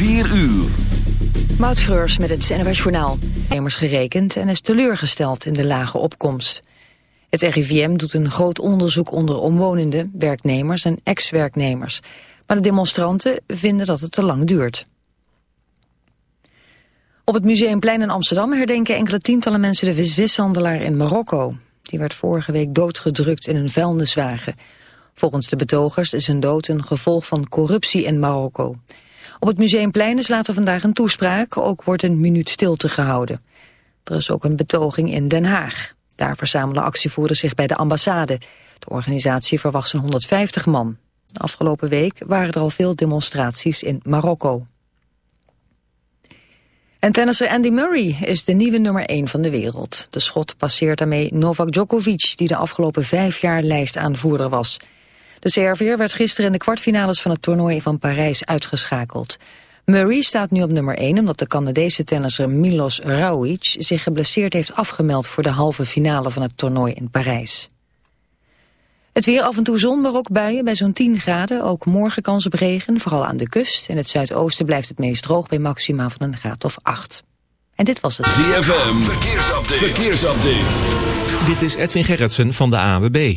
4 uur. Moutschreurs met het NWS Journaal. Nemers gerekend en is teleurgesteld in de lage opkomst. Het RIVM doet een groot onderzoek onder omwonenden, werknemers en ex-werknemers. Maar de demonstranten vinden dat het te lang duurt. Op het Museumplein in Amsterdam herdenken enkele tientallen mensen de viswishandelaar in Marokko. Die werd vorige week doodgedrukt in een vuilniswagen. Volgens de betogers is zijn dood een gevolg van corruptie in Marokko. Op het Museumplein is later vandaag een toespraak, ook wordt een minuut stilte gehouden. Er is ook een betoging in Den Haag. Daar verzamelen actievoerders zich bij de ambassade. De organisatie verwacht zo'n 150 man. Afgelopen week waren er al veel demonstraties in Marokko. En tennisser Andy Murray is de nieuwe nummer 1 van de wereld. De schot passeert daarmee Novak Djokovic, die de afgelopen vijf jaar lijstaanvoerder was. De Serviër werd gisteren in de kwartfinales van het toernooi van Parijs uitgeschakeld. Murray staat nu op nummer 1 omdat de Canadese tennisser Milos Raonic zich geblesseerd heeft afgemeld voor de halve finale van het toernooi in Parijs. Het weer af en toe zon, maar ook buien bij zo'n 10 graden. Ook morgen kans op regen, vooral aan de kust. In het zuidoosten blijft het meest droog bij maxima van een graad of 8. En dit was het. ZFM, verkeersupdate. verkeersupdate. Dit is Edwin Gerritsen van de AWB.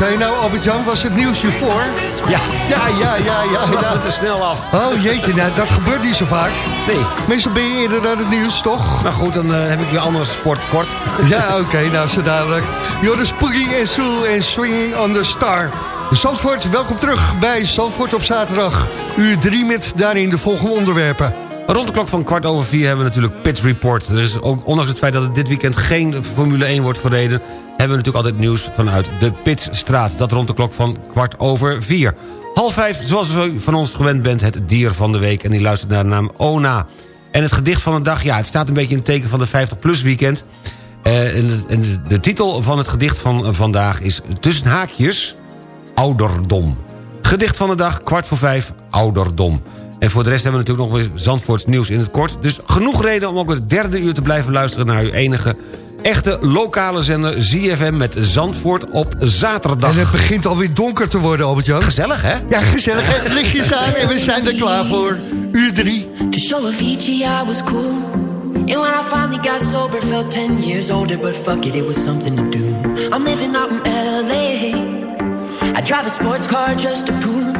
Zei je nou, Albert-Jan? Was het nieuwsje voor? Ja, Ja, ja, ja, ja. ze was ja. te snel af. Oh jeetje, nou, dat gebeurt niet zo vaak. Nee, Meestal ben je eerder naar het nieuws, toch? maar goed, dan eh, heb ik weer andere sport kort. Ja, oké, nou, zo dadelijk. Joris Poogie en Sue en Swinging on the Star. Zandvoort, welkom terug bij Zandvoort op zaterdag. Uur 3 met daarin de volgende onderwerpen. Rond de klok van kwart over vier hebben we natuurlijk Pit Report. Er is ook, ondanks het feit dat het dit weekend geen Formule 1 wordt verreden... hebben we natuurlijk altijd nieuws vanuit de Pitstraat. Dat rond de klok van kwart over vier. Half vijf, zoals u van ons gewend bent, het dier van de week. En die luistert naar de naam Ona. En het gedicht van de dag, ja, het staat een beetje in het teken van de 50-plus weekend. Eh, en, de titel van het gedicht van vandaag is tussen haakjes ouderdom. Gedicht van de dag, kwart voor vijf, ouderdom. En voor de rest hebben we natuurlijk nog weer Zandvoorts nieuws in het kort. Dus genoeg reden om ook het derde uur te blijven luisteren... naar uw enige echte lokale zender ZFM met Zandvoort op zaterdag. En het begint alweer donker te worden, Albert-Jan. Gezellig, hè? Ja, gezellig. Lichtjes aan en we zijn er klaar voor. Uur 3. To show Avicii I was cool. And when I finally got sober, felt 10 years older, but fuck it, it was something to do. I'm living out in LA. I drive a sports car just to prove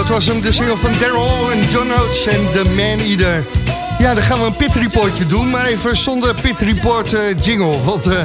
Dat was hem, de single van Daryl en John Oates en The Man Eater. Ja, dan gaan we een pit reportje doen, maar even zonder pit report eh, jingle. Want eh,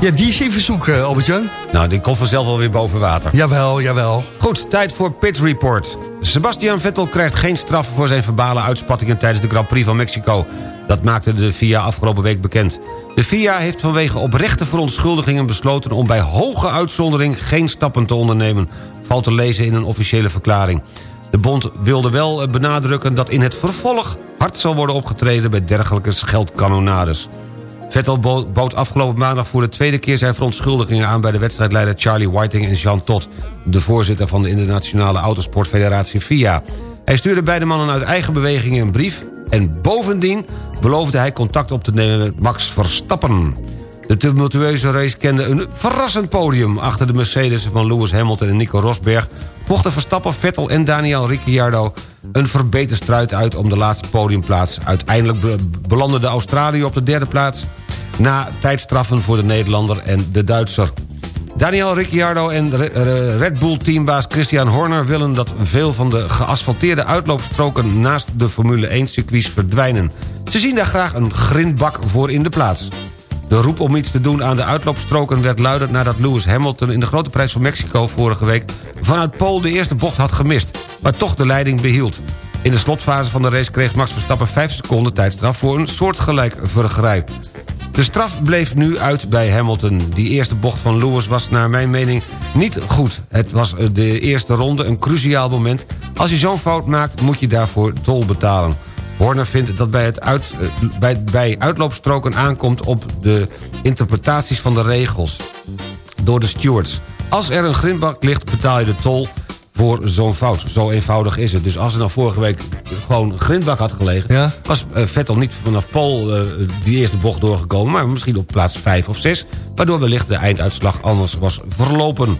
ja, die is even zoeken, Albert-Jan. Nou, die komt vanzelf wel weer boven water. Jawel, jawel. Goed, tijd voor Pit Report. Sebastian Vettel krijgt geen straf voor zijn verbale uitspattingen... tijdens de Grand Prix van Mexico. Dat maakte de FIA afgelopen week bekend. De FIA heeft vanwege oprechte verontschuldigingen besloten... om bij hoge uitzondering geen stappen te ondernemen. Valt te lezen in een officiële verklaring. De bond wilde wel eh, benadrukken dat in het vervolg... hard zal worden opgetreden bij dergelijke scheldkanonades. Vettel bo- bood afgelopen maandag voor de tweede keer zijn verontschuldigingen aan... bij de wedstrijdleider Charlie Whiting en Jean Todt... de voorzitter van de Internationale Autosportfederatie FIA. Hij stuurde beide mannen uit eigen beweging een brief... en bovendien beloofde hij contact op te nemen met Max Verstappen. De tumultueuze race kende een verrassend podium... achter de Mercedes van Lewis Hamilton en Nico Rosberg... vochten Verstappen, Vettel en Daniel Ricciardo... een verbeterde strijd uit om de laatste podiumplaats. Uiteindelijk be- belandde de Australië op de derde plaats... na tijdstraffen voor de Nederlander en de Duitser. Daniel Ricciardo en Re- Re- Red Bull-teambaas Christian Horner... willen dat veel van de geasfalteerde uitloopstroken... naast de Formule 1-circuits verdwijnen. Ze zien daar graag een grindbak voor in de plaats. De roep om iets te doen aan de uitloopstroken werd luider... nadat Lewis Hamilton in de Grote Prijs van Mexico vorige week... vanuit Pool de eerste bocht had gemist, maar toch de leiding behield. In de slotfase van de race kreeg Max Verstappen 5 seconden tijdstraf... voor een soortgelijk vergrijp. De straf bleef nu uit bij Hamilton. Die eerste bocht van Lewis was naar mijn mening niet goed. Het was eh, de eerste ronde een cruciaal moment. Als je zo'n fout maakt, moet je daarvoor tol betalen. Horner vindt dat bij, het uit, eh, bij, bij uitloopstroken aankomt op de interpretaties van de regels. Door de stewards. Als er een grindbak ligt, betaal je de tol voor zo'n fout. Zo eenvoudig is het. Dus als er nou vorige week gewoon een grindbak had gelegen... Ja. was eh, Vettel niet vanaf Pol eh, die eerste bocht doorgekomen... maar misschien op plaats 5 of 6... waardoor wellicht de einduitslag anders was verlopen.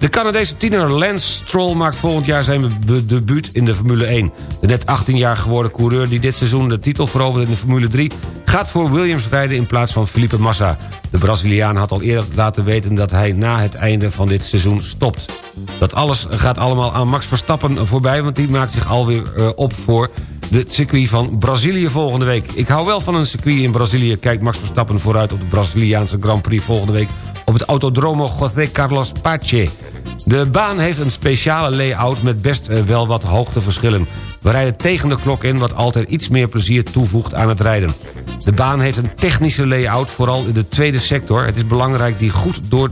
De Canadese tiener Lance Stroll maakt volgend jaar zijn debuut in de Formule 1. De net 18 jaar geworden coureur die dit seizoen de titel veroverde in de Formule 3... gaat voor Williams rijden in plaats van Felipe Massa. De Braziliaan had al eerder laten weten dat hij na het einde van dit seizoen stopt. Dat alles gaat allemaal aan Max Verstappen voorbij... want die maakt zich alweer eh, op voor het circuit van Brazilië volgende week. Ik hou wel van een circuit in Brazilië. Kijkt Max Verstappen vooruit op de Braziliaanse Grand Prix volgende week... op het Autodromo José Carlos Pache. De baan heeft een speciale layout met best eh, wel wat hoogteverschillen. We rijden tegen de klok in wat altijd iets meer plezier toevoegt aan het rijden. De baan heeft een technische layout, vooral in de tweede sector. Het is belangrijk die goed, door,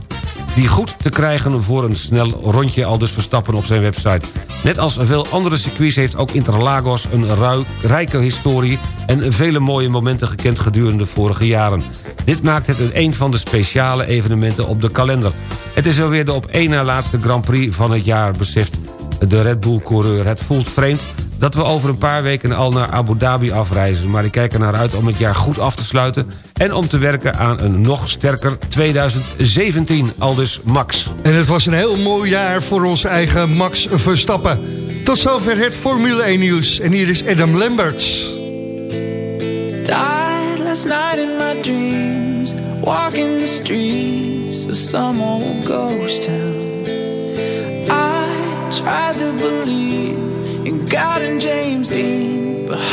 die goed te krijgen voor een snel rondje... al dus Verstappen op zijn website. Net als veel andere circuits heeft ook Interlagos een rijke historie... en vele mooie momenten gekend gedurende de vorige jaren. Dit maakt het een van de speciale evenementen op de kalender. Het is alweer de op één na laatste Grand Prix van het jaar, beseft de Red Bull-coureur. Het voelt vreemd, dat we over een paar weken al naar Abu Dhabi afreizen. Maar ik kijk er naar uit om het jaar goed af te sluiten... en om te werken aan een nog sterker 2017, aldus Max. En het was een heel mooi jaar voor onze eigen Max Verstappen. Tot zover het Formule 1 nieuws. En hier is Adam Lamberts. Last night in my dreams Walking streets some old ghost town I tried to believe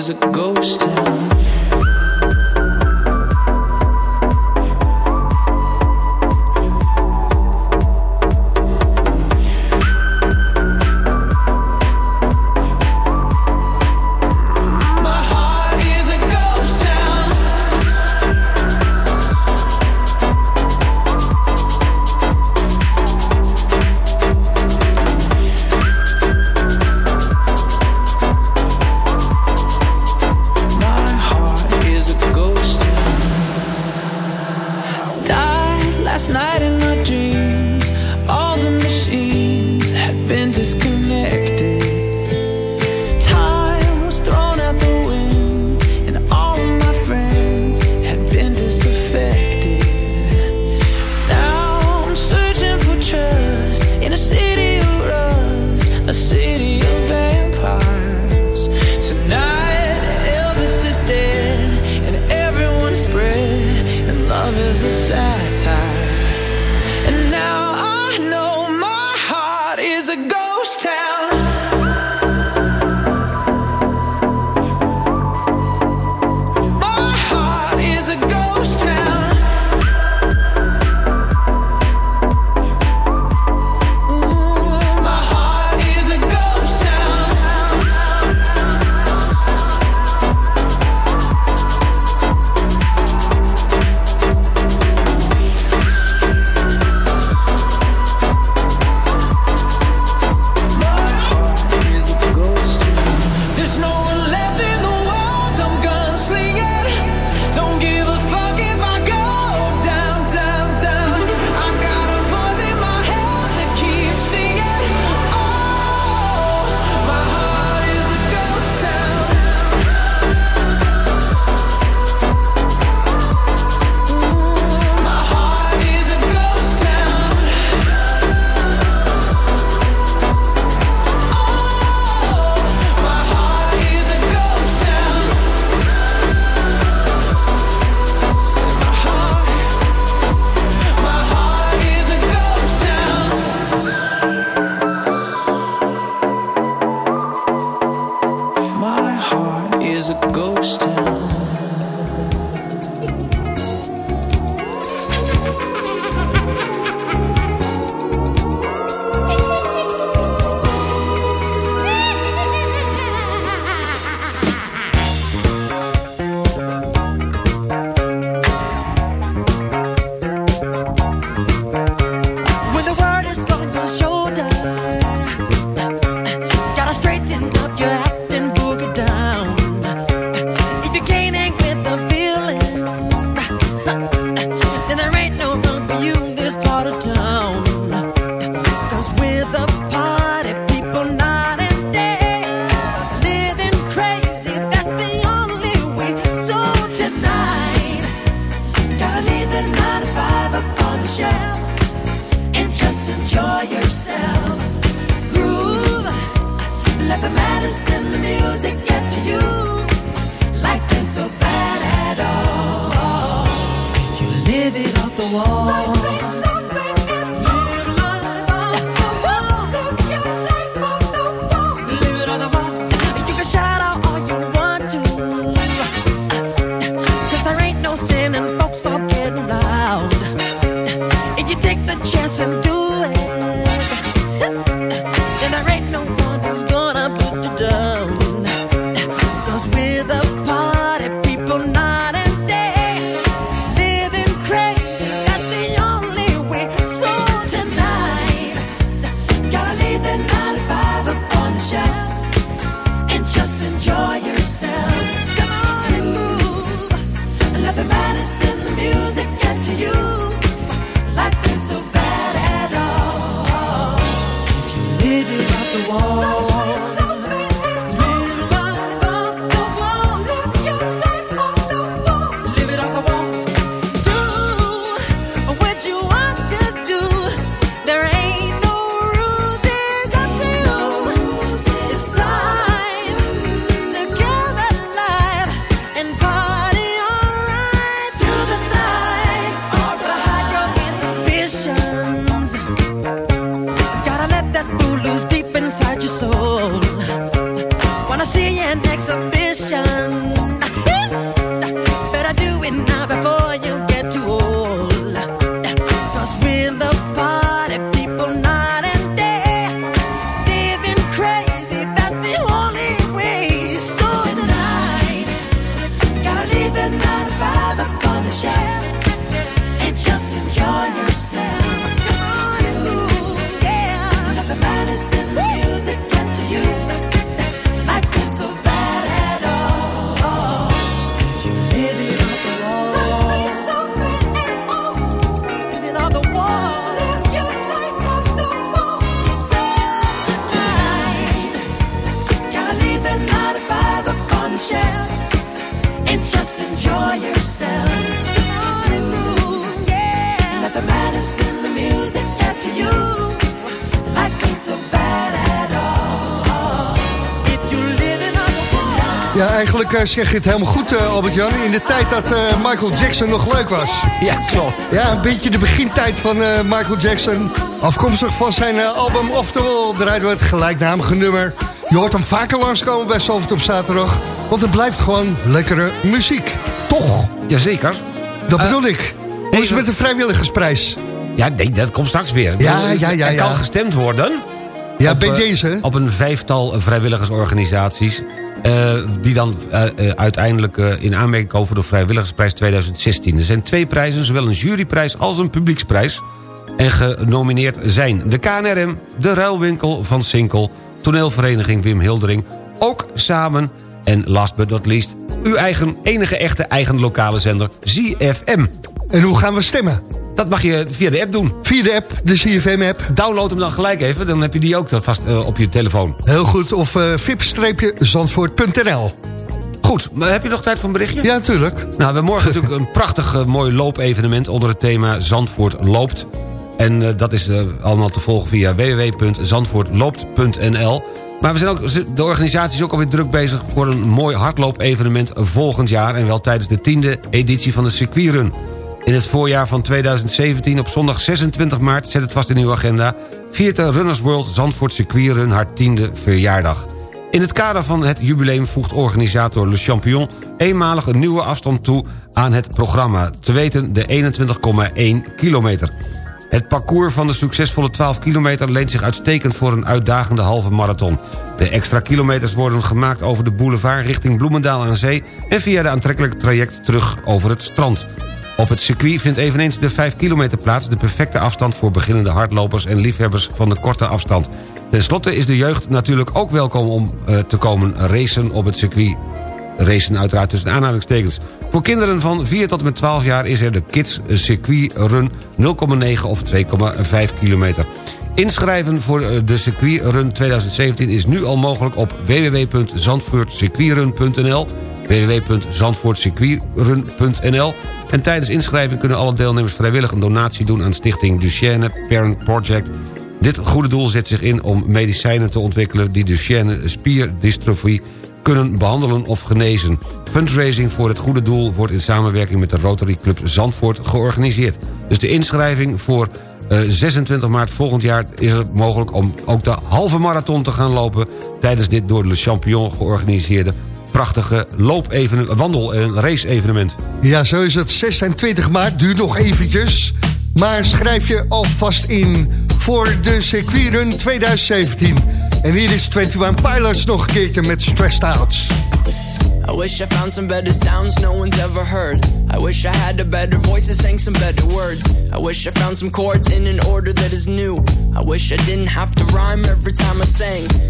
is a ghost. Zeg je het helemaal goed, eh, Albert-Jan. In de tijd dat eh, Michael Jackson nog leuk was. Ja, klopt. Ja, een beetje de begintijd van eh, Michael Jackson. Afkomstig van zijn eh, album Off the Wall draaiden we het gelijknamige nummer. Je hoort hem vaker langskomen bij Zalvert op zaterdag. Want het blijft gewoon lekkere muziek. Toch? Jazeker. Dat Eh, bedoel ik. Hoe is het met de vrijwilligersprijs? Ja, nee, dat komt straks weer. Ja, ja, ja, Er kan gestemd worden. Ja, bij eh, deze. Op een vijftal vrijwilligersorganisaties... eh, die dan eh, eh, uiteindelijk in aanmerking komen voor de Vrijwilligersprijs 2016. Er zijn twee prijzen, zowel een juryprijs als een publieksprijs... en genomineerd zijn de KNRM, de Ruilwinkel van Sinkel... toneelvereniging Wim Hildering, ook samen... en last but not least, uw eigen enige echte eigen lokale zender ZFM. En hoe gaan we stemmen? Dat mag je via de app doen. Via de app, de CFM-app. Download hem dan gelijk even, dan heb je die ook dan vast eh, op je telefoon. Heel goed, of uh, vip-zandvoort.nl. Goed, maar heb je nog tijd voor een berichtje? Ja, tuurlijk. Nou, we hebben morgen natuurlijk een prachtig eh, mooi loopevenement... onder het thema Zandvoort loopt. En dat is allemaal te volgen via www.zandvoortloopt.nl. Maar we zijn ook, de organisatie is ook alweer druk bezig... voor een mooi hardloopevenement volgend jaar... en wel tijdens de tiende editie van de circuitrun. In het voorjaar van 2017 op zondag 26 maart... zet het vast in uw agenda... viert de Runners World Zandvoort Circuitrun haar tiende verjaardag. In het kader van het jubileum voegt organisator Le Champion... eenmalig een nieuwe afstand toe aan het programma. Te weten de 21,1 kilometer. Het parcours van de succesvolle 12 kilometer... leent zich uitstekend voor een uitdagende halve marathon. De extra kilometers worden gemaakt over de boulevard... richting Bloemendaal aan Zee... en via de aantrekkelijke traject terug over het strand. Op het circuit vindt eveneens de 5 kilometer plaats... de perfecte afstand voor beginnende hardlopers en liefhebbers van de korte afstand. Ten slotte is de jeugd natuurlijk ook welkom om uh, te komen racen op het circuit. Racen uiteraard tussen aanhalingstekens. Voor kinderen van 4 tot en met 12 jaar is er de Kids Circuit Run 0,9 of 2,5 kilometer. Inschrijven voor eh, de Circuit Run 2017 is nu al mogelijk op www.zandvoortcircuitrun.nl www.zandvoortcircuitrun.nl En tijdens inschrijving kunnen alle deelnemers vrijwillig een donatie doen aan stichting Duchenne Parent Project. Dit goede doel zet zich in om medicijnen te ontwikkelen die Duchenne spierdystrofie kunnen behandelen of genezen. Fundraising voor het goede doel wordt in samenwerking met de Rotary Club Zandvoort georganiseerd. Dus de inschrijving voor uh, 26 maart volgend jaar is het mogelijk om ook de halve marathon te gaan lopen... tijdens dit door Le Champion georganiseerde prachtige loop-evenement, wandel- en race-evenement. Ja, zo is het. 26 maart, duurt nog eventjes. Maar schrijf je alvast in voor de circuitrun 2017. En hier is 21 Pilots nog een keertje met Stressed Out. I wish I found some better sounds no one's ever heard. I wish I had a better voice that sang some better words. I wish I found some chords in an order that is new. I wish I didn't have to rhyme every time I sang.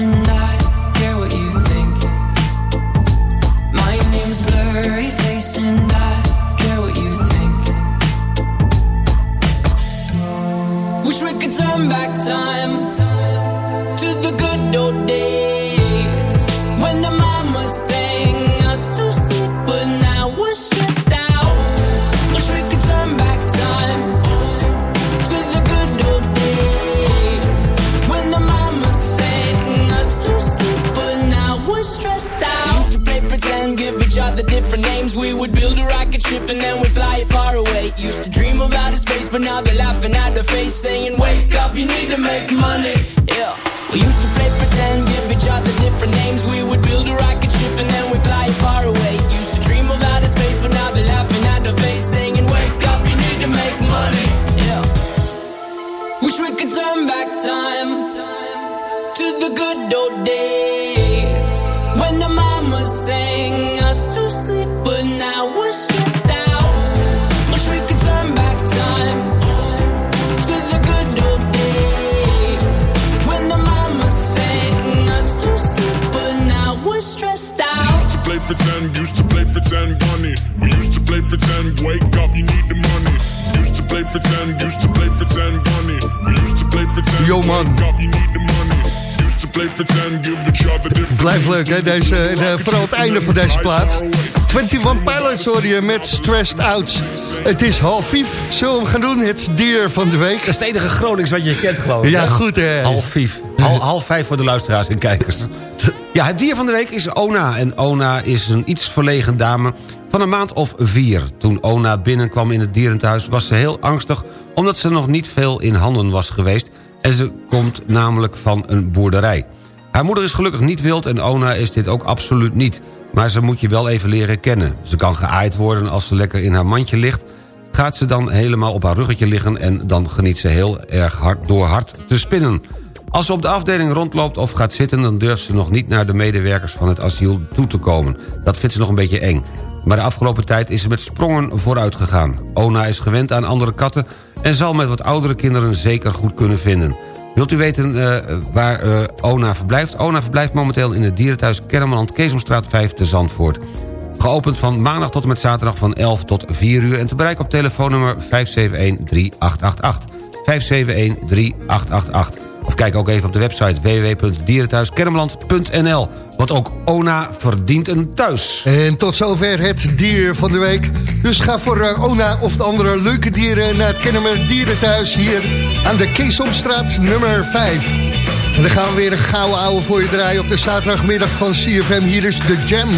plaats. 21 Pilots hoor je met Stressed Out. Het is half vijf. Zullen we gaan doen? Het dier van de week. Dat is het enige Gronings wat je kent, geloof ik. Ja, goed, hè? Half vijf. Hal, half vijf voor de luisteraars en kijkers. Ja, het dier van de week is Ona. En Ona is een iets verlegen dame van een maand of vier. Toen Ona binnenkwam in het dierenthuis was ze heel angstig... omdat ze nog niet veel in handen was geweest... en ze komt namelijk van een boerderij. Haar moeder is gelukkig niet wild en Ona is dit ook absoluut niet. Maar ze moet je wel even leren kennen. Ze kan geaaid worden als ze lekker in haar mandje ligt... gaat ze dan helemaal op haar ruggetje liggen... en dan geniet ze heel erg hard door hard te spinnen. Als ze op de afdeling rondloopt of gaat zitten... dan durft ze nog niet naar de medewerkers van het asiel toe te komen. Dat vindt ze nog een beetje eng. Maar de afgelopen tijd is ze met sprongen vooruit gegaan. Ona is gewend aan andere katten... en zal met wat oudere kinderen zeker goed kunnen vinden. Wilt u weten eh, waar eh, Ona verblijft? Ona verblijft momenteel in het dierenthuis Kennemerland... Keesomstraat 5 te Zandvoort. Geopend van maandag tot en met zaterdag van 11 tot 4 uur... en te bereiken op telefoonnummer 571-3888. 571-3888. Of kijk ook even op de website www.dierenthuiskennemerland.nl. Want ook Ona verdient een thuis. En tot zover het dier van de week. Dus ga voor eh, Ona of de andere leuke dieren naar het Kennemer Dierenthuis hier aan de Keesomstraat nummer 5. En dan gaan we weer een gouden ouwe voor je draaien op de zaterdagmiddag van CFM. Hier is de Jam.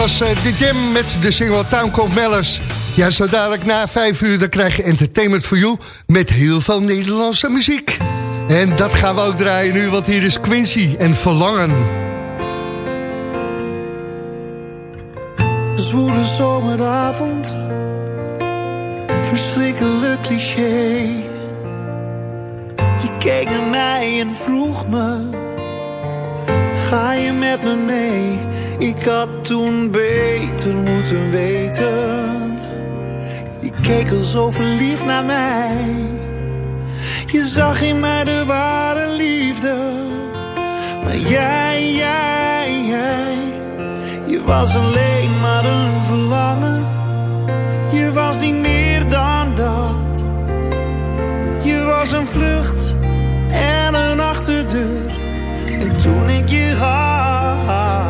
Was eh, de Jam met de single Town Called Mellers. Ja, zo dadelijk na vijf uur dan krijg je Entertainment for You... met heel veel Nederlandse muziek. En dat gaan we ook draaien nu, want hier is Quincy en Verlangen. Zwoele zomeravond, verschrikkelijk cliché. Je keek naar mij en vroeg me, ga je met me mee? Ik had toen beter moeten weten. Je keek al zo verliefd naar mij. Je zag in mij de ware liefde. Maar jij, jij, jij. Je was alleen maar een verlangen. Je was niet meer dan dat. Je was een vlucht en een achterdeur. En toen ik je had,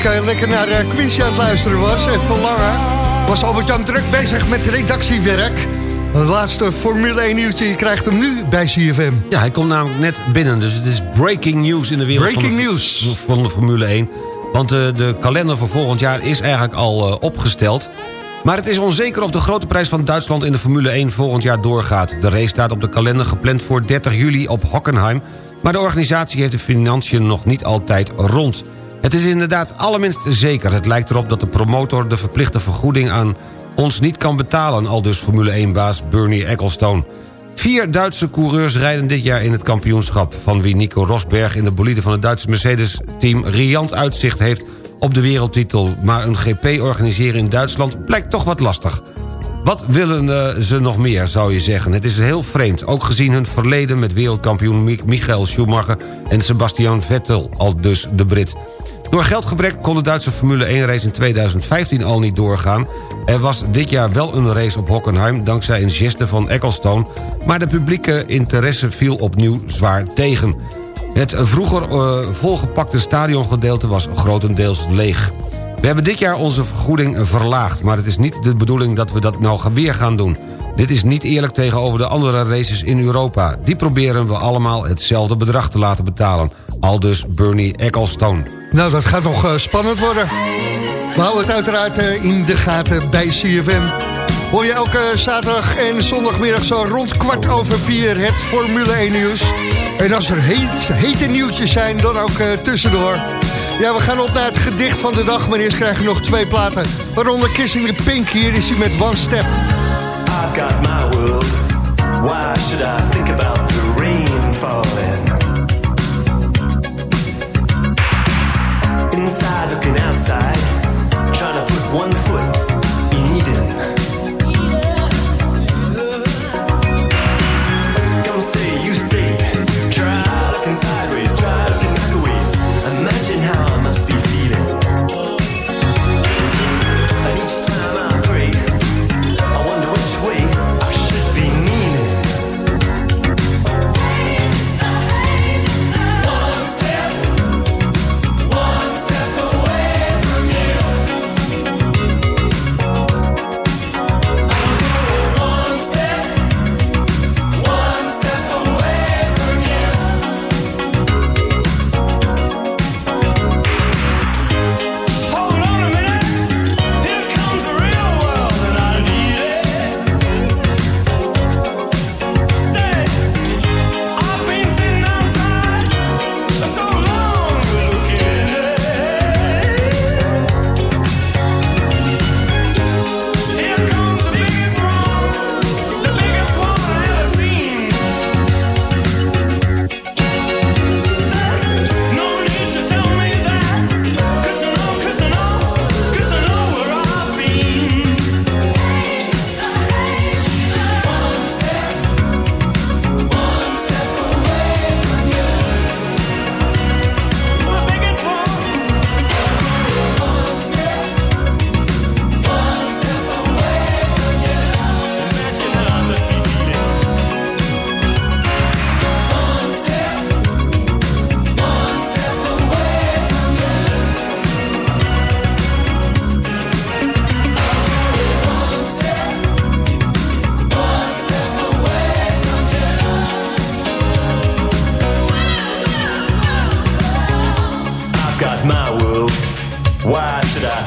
Ik eh, lekker naar eh, Quincy aan het luisteren was en verlangen... was Albert-Jan druk bezig met redactiewerk. Het laatste Formule 1 nieuwtje, je krijgt hem nu bij CFM. Ja, hij komt namelijk net binnen, dus het is breaking news in de wereld Breaking van, de, news. van de Formule 1. Want eh, de kalender voor volgend jaar is eigenlijk al opgesteld. Maar het is onzeker of de grote prijs van Duitsland in de Formule 1 volgend jaar doorgaat. De race staat op de kalender gepland voor 30 juli op Hockenheim... maar de organisatie heeft de financiën nog niet altijd rond. Het is inderdaad allerminst zeker. Het lijkt erop dat de promotor de verplichte vergoeding aan ons niet kan betalen... al dus Formule 1-baas Bernie Ecclestone. Vier Duitse coureurs rijden dit jaar in het kampioenschap... van wie Nico Rosberg in de bolide van het Duitse Mercedes-team... riant uitzicht heeft op de wereldtitel. Maar een GP organiseren in Duitsland blijkt toch wat lastig. Wat willen eh, ze nog meer, zou je zeggen? Het is heel vreemd, ook gezien hun verleden... met wereldkampioen Mi- Michael Schumacher en Sebastian Vettel, al dus de Brit. Door geldgebrek kon de Duitse Formule 1-race in 2015 al niet doorgaan. Er was dit jaar wel een race op Hockenheim... dankzij een geste van Ecclestone... maar de publieke interesse viel opnieuw zwaar tegen. Het vroeger eh, volgepakte stadiongedeelte was grotendeels leeg. We hebben dit jaar onze vergoeding verlaagd... maar het is niet de bedoeling dat we dat nou weer gaan doen. Dit is niet eerlijk tegenover de andere races in Europa. Die proberen we allemaal hetzelfde bedrag te laten betalen. Aldus Bernie Ecclestone. Nou, dat gaat nog eh, spannend worden. We houden het uiteraard eh, in de gaten bij CFM. Hoor je elke zaterdag en zondagmiddag zo rond kwart over vier het Formule 1 nieuws. En als er heet, hete nieuwtjes zijn, dan ook eh, tussendoor. Ja, we gaan op naar het gedicht van de dag, maar eerst krijgen we nog twee platen. Waaronder Kissing the Pink, hier is hij met One Step. I've got my world. Why should I think about the rain falling? Inside looking outside, trying to put one foot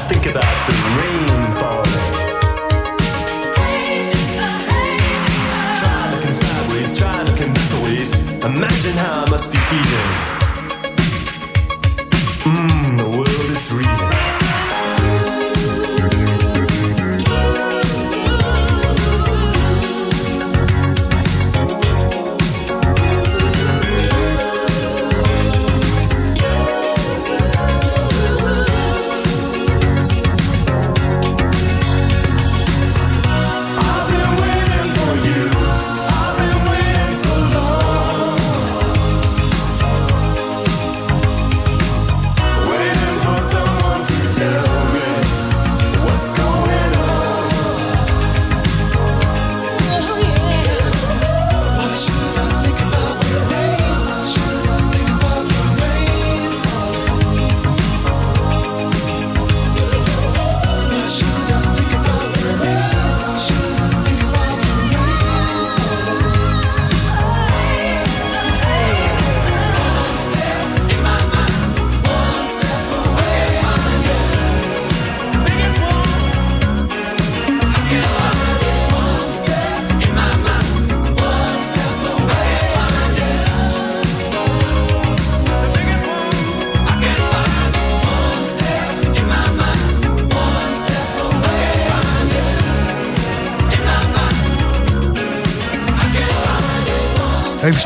think about the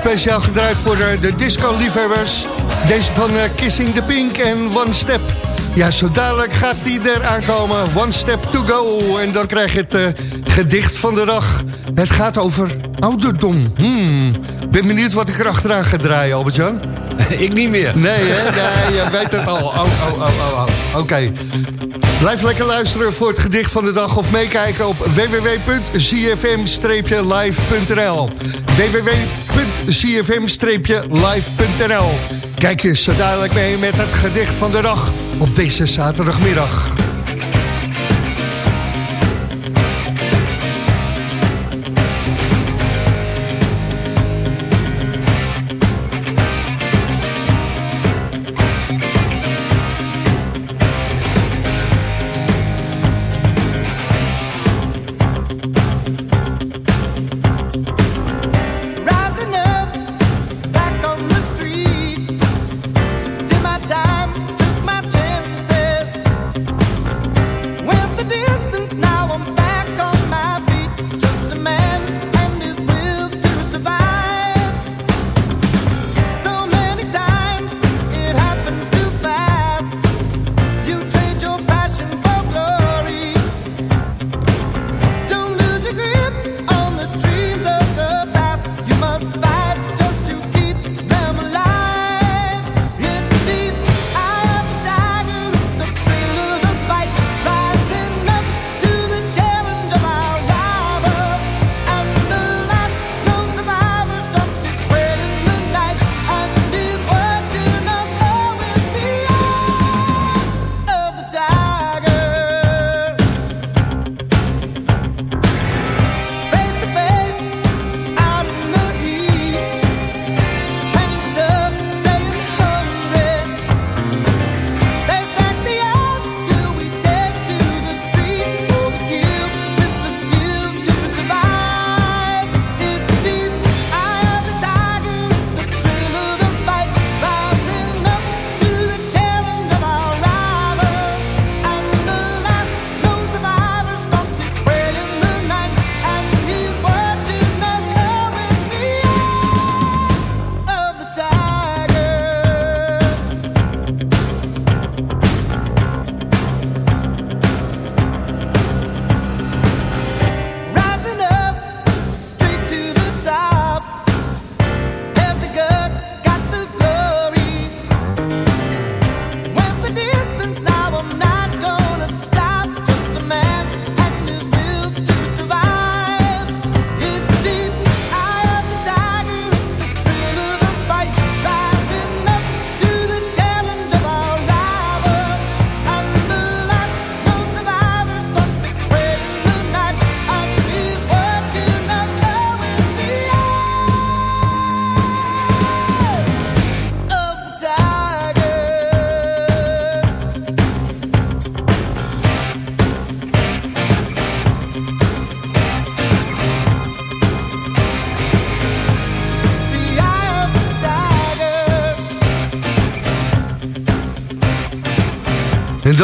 speciaal gedraaid voor de, de disco-liefhebbers. Deze van eh, Kissing the Pink en One Step. Ja, zo dadelijk gaat die er aankomen. One Step to go. En dan krijg je het eh, gedicht van de dag. Het gaat over ouderdom. Hmm. Ben benieuwd wat ik er achteraan ga draaien, Albert-Jan. Ik niet meer. Nee, hè? Nee, je weet het al. Oh, oh, oh, oh, oh. Oké. Blijf lekker luisteren voor het gedicht van de dag... of meekijken op www.cfm-live.nl www.cfm-live.nl Kijk je zo dadelijk mee met het gedicht van de dag... op deze zaterdagmiddag.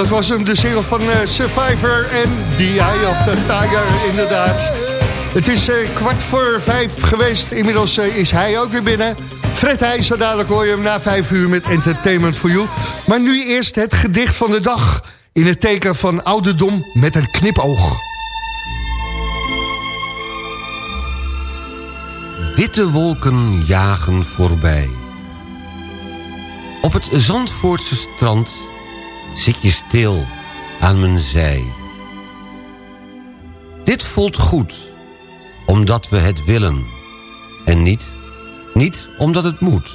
Dat was hem, de single van eh, Survivor en The Eye of the Tiger, inderdaad. Het is eh, kwart voor vijf geweest. Inmiddels eh, is hij ook weer binnen. Fred Heij, zo dadelijk hoor je hem na vijf uur met Entertainment for You. Maar nu eerst het gedicht van de dag. In het teken van ouderdom met een knipoog. Witte wolken jagen voorbij. Op het Zandvoortse strand zit je stil aan mijn zij. Dit voelt goed, omdat we het willen. En niet, niet omdat het moet.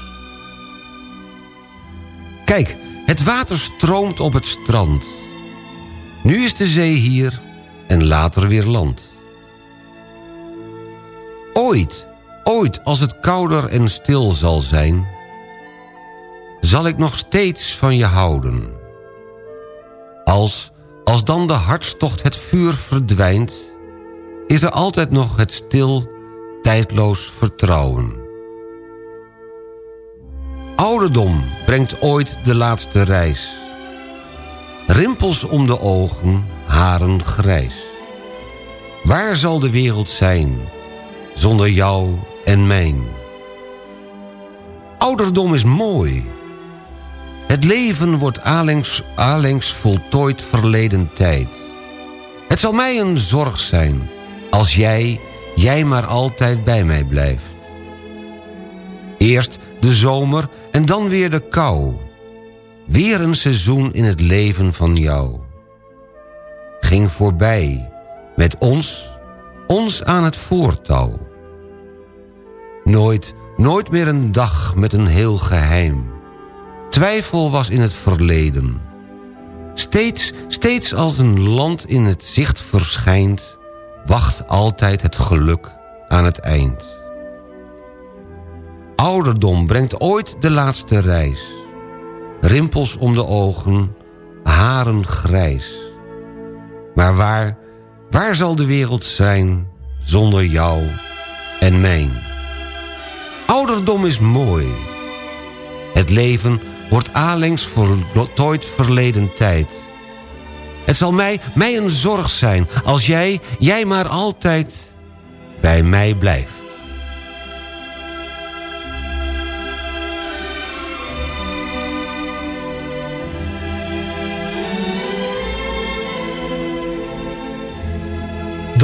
Kijk, het water stroomt op het strand. Nu is de zee hier en later weer land. Ooit, ooit als het kouder en stil zal zijn... zal ik nog steeds van je houden. Als, als dan de hartstocht het vuur verdwijnt... is er altijd nog het stil, tijdloos vertrouwen. Ouderdom brengt ooit de laatste reis. Rimpels om de ogen, haren grijs. Waar zal de wereld zijn zonder jou en mijn? Ouderdom is mooi. Het leven wordt allengs, allengs voltooid verleden tijd. Het zal mij een zorg zijn als jij, jij maar altijd bij mij blijft. Eerst de zomer en dan weer de kou. Weer een seizoen in het leven van jou. Ging voorbij, met ons, ons aan het voortouw. Nooit, nooit meer een dag met een heel geheim. Twijfel was in het verleden. Steeds, steeds als een land in het zicht verschijnt... wacht altijd het geluk aan het eind. Ouderdom brengt ooit de laatste reis. Rimpels om de ogen, haren grijs. Maar waar, waar zal de wereld zijn zonder jou en mijn? Ouderdom is mooi. Het leven wordt allengs voltooid verleden tijd. Het zal mij, mij een zorg zijn als jij, jij maar altijd bij mij blijft.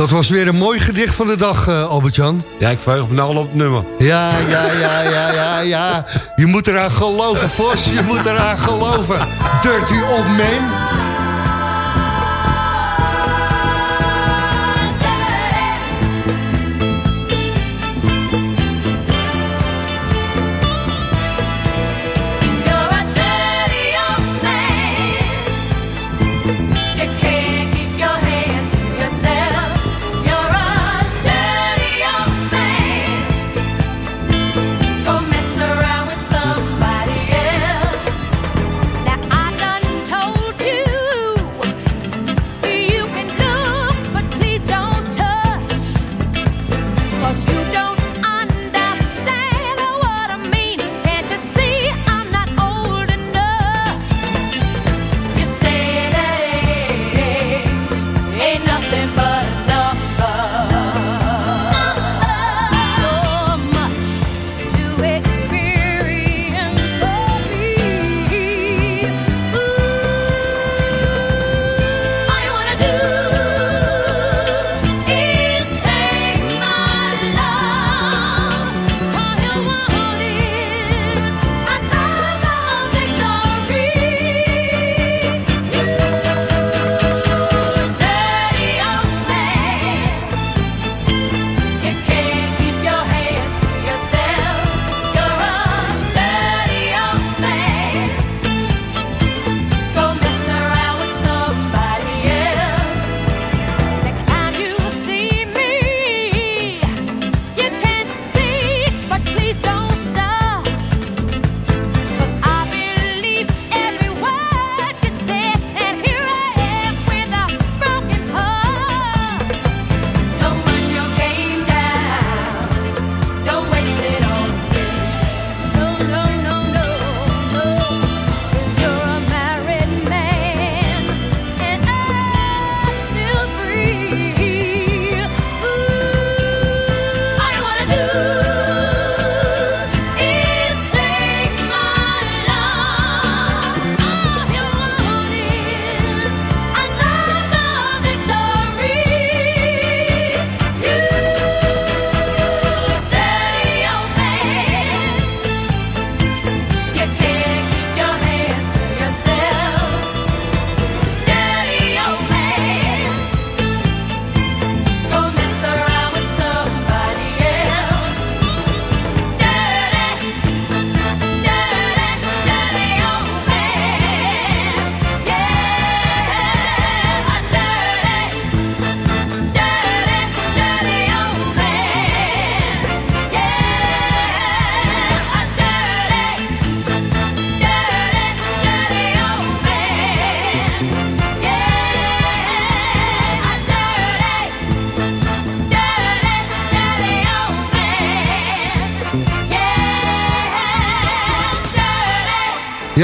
Dat was weer een mooi gedicht van de dag, eh, Albert-Jan. Ja, ik verheug me nou al op het nummer. Ja, ja, ja, ja, ja, ja. Je moet eraan geloven, Vos. Je moet eraan geloven. Dirty Old Man.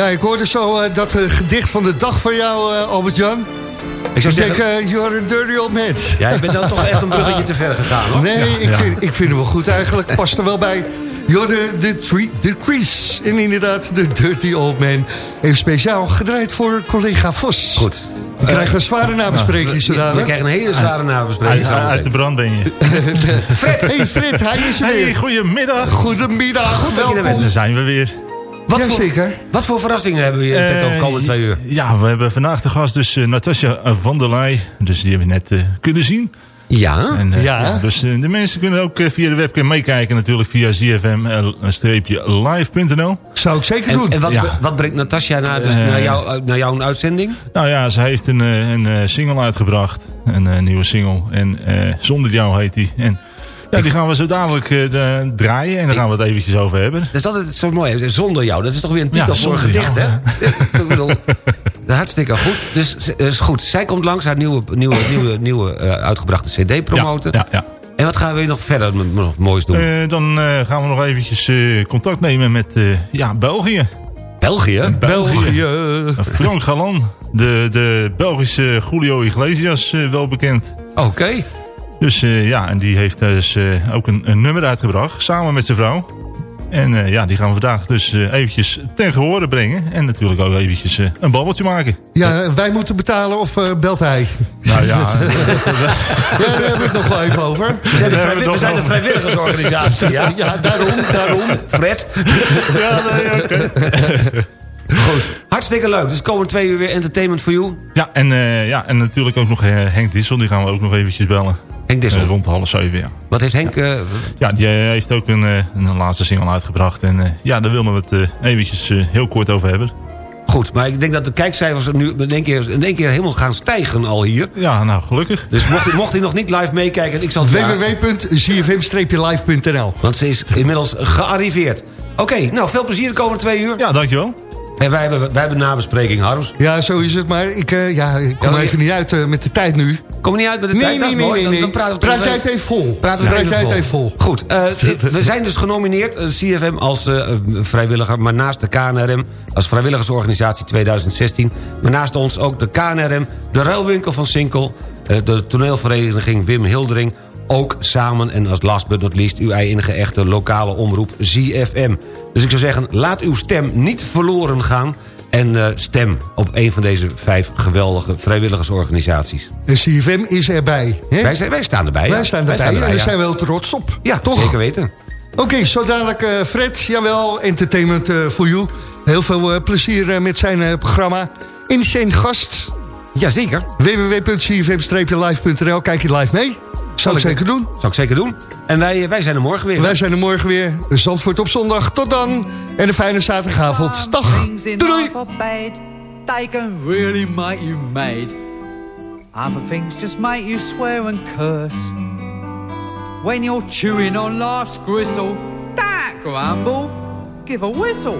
Ja, ik hoorde zo eh, dat eh, gedicht van de dag van jou, eh, Albert-Jan. Ik zou denk, zeggen- eh, you're a dirty old man. Ja, je bent dan toch echt een bruggetje te ver gegaan, hoor. Nee, Ja, ik, ja. Vind, ik vind hem wel goed eigenlijk. Past er wel bij. Jorde, de, tree, de Crease. En inderdaad, de Dirty Old Man. Even speciaal gedraaid voor collega Vos. Goed. We krijgen een zware nabespreking zo We dadelijk. krijgen een hele zware nabespreking. Uit, uit de brand ben je. Fred, hey Fred, hij is er Hey, weer. goedemiddag. Goedemiddag, er welkom. Daar zijn we weer. Wat voor, Jazeker. wat voor verrassingen hebben we hier in petto de Eh, komende twee uur? Ja, we hebben vandaag de gast dus eh, Natasja van der Leij. Dus die hebben we net eh, kunnen zien. Ja, En, Ja. Dus de mensen kunnen ook via de webcam meekijken natuurlijk via zfm-live.nl. Zou ik zeker en, doen. en wat, Ja. wat brengt Natasja naar, dus naar, jou, naar jouw uitzending? Nou ja, ze heeft een, een single uitgebracht. Een eh, nieuwe single. En eh, Zonder jou heet die. En ja, die gaan we zo dadelijk eh, draaien. En daar gaan we het eventjes over hebben. Dat is altijd zo mooi. Zonder jou. Dat is toch weer een titel voor een gedicht, hè? Ik bedoel, hartstikke goed. Dus eh, is goed. Zij komt langs haar nieuwe, nieuwe, nieuwe, nieuwe eh, uitgebrachte cd promoten. Ja, ja. En wat gaan we nog verder nog moois doen? Dan gaan we nog eventjes contact nemen met ja, België. België? België. Frank Galan, de, de Belgische Julio Iglesias, wel bekend. Oké. Dus eh, ja, en die heeft dus eh, ook een, een nummer uitgebracht, samen met zijn vrouw. En eh, ja, die gaan we vandaag dus eventjes ten gehore brengen. En natuurlijk ook eventjes een babbeltje maken. Ja, wij moeten betalen of belt hij? Nou ja, Ja, daar hebben we het nog wel even over. We zijn, we vrijwi- het we zijn een vrijwilligersorganisatie, ja? Ja, daarom, daarom. Fred? ja nee, oké. Goed. Hartstikke leuk. Dus komende twee uur weer entertainment for you. Ja, en, eh, ja, en natuurlijk ook nog Henk Dissel, die gaan we ook nog eventjes bellen. Henk Dissel. Eh, rond half zeven, ja. Wat heeft Henk... eh, Ja, die eh, heeft ook een, eh, een laatste single uitgebracht. En eh, ja, daar willen we het eh, eventjes eh, heel kort over hebben. goed, maar ik denk dat de kijkcijfers er nu in één, keer, in één keer helemaal gaan stijgen al hier. Ja, nou, gelukkig. Dus mocht, u- mocht hij nog niet live meekijken, ik zal het... www.zfm-live.nl Want ze is inmiddels gearriveerd. Oké, nou, veel plezier de komende twee uur. Ja, dankjewel. En wij hebben, wij hebben een nabespreking, Harms. Ja, zo is het. Maar ik, eh, ja, ik kom Ja, maar even niet uit eh, met de tijd nu. Kom niet uit met de Nee, tijd? Dat nee, is nee, mooi. nee. Nee. Dan Praat jij het even vol. Praten we Praat het even vol. Goed, eh, we zijn dus genomineerd, eh, CFM als eh, vrijwilliger... maar naast de KNRM als vrijwilligersorganisatie 2016... maar naast ons ook de KNRM, de Ruilwinkel van Sinkel... de toneelvereniging Wim Hildering... ook samen en als last but not least... uw enige echte lokale omroep ZFM. Dus ik zou zeggen, laat uw stem niet verloren gaan... en eh, stem op een van deze vijf geweldige vrijwilligersorganisaties. De CFM is erbij. Hè? Wij, zijn, wij staan erbij. Wij ja. staan erbij en daar ja. zijn we heel trots op. Ja, toch? zeker weten. Oké, zo dadelijk eh, Fred. Jawel, entertainment eh, for you. Heel veel plezier met zijn programma. In zijn gast. Jazeker. www.cfm-live.nl. Kijk je live mee? Zal ik zeker doen. Zou ik zeker doen. En wij, wij zijn er morgen weer. Wij zijn er morgen weer. Zandvoort op zondag. Tot dan. En een fijne zaterdagavond. Dag. Doei doei. They can really make you mad. Other things just make you swear and curse. When you're chewing on life's gristle, that grumble, give a whistle.